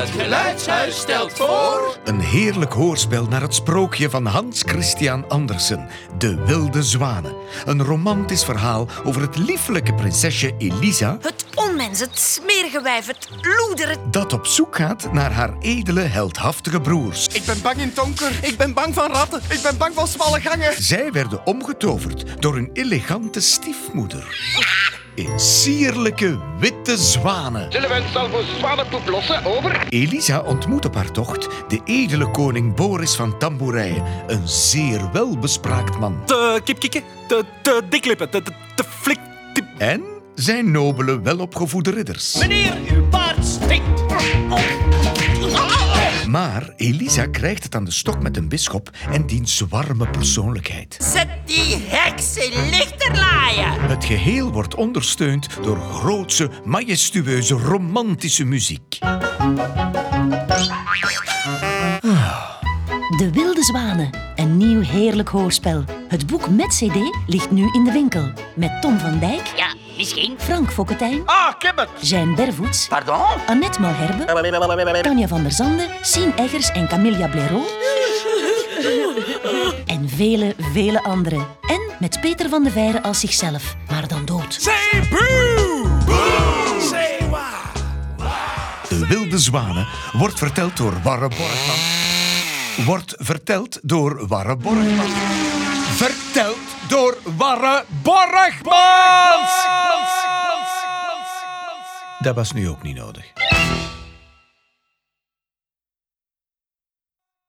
Het Geluidshuis stelt voor... Een heerlijk hoorspel naar het sprookje van Hans Christian Andersen, De Wilde Zwanen. Een romantisch verhaal over het lieflijke prinsesje Elisa Het onmens, het smerige wijf, het loeder, het... dat op zoek gaat naar haar edele, heldhaftige broers. Ik ben bang in donker. Ik ben bang van ratten. Ik ben bang van smalle gangen. Zij werden omgetoverd door hun elegante stiefmoeder. In sierlijke witte zwanen. Zullen we een salvo zwanenpoep lossen? Over. Elisa ontmoet op haar tocht de edele koning Boris van Tambourije, een zeer welbespraakt man. Te kipkikken, te, te diklippen, te, te, te flik... te- En zijn nobele, welopgevoede ridders. Meneer, uw paard stinkt. Maar Elisa krijgt het aan de stok met een bisschop en diens warme persoonlijkheid. Zet die heksen lichter laaien. Het geheel wordt ondersteund door grootse, majestueuze, romantische muziek. De Wilde Zwanen, een nieuw heerlijk hoorspel. Het boek met cd ligt nu in de winkel. Met Tom van Dijk, Ja, misschien. Frank Fokketijn, Ah, ik heb het. Jeanne Bervoets, Pardon? Annette Malherbe, Tanja van der Zande, Sien Eggers en Camilla Blaireau. En vele, vele anderen. En met Peter van de Veire als zichzelf, maar dan dood. De Wilde Zwanen wordt verteld door Warre Borgman. Wordt verteld door Warre Borgman. Verteld door Warre Borgman! Dat was nu ook niet nodig.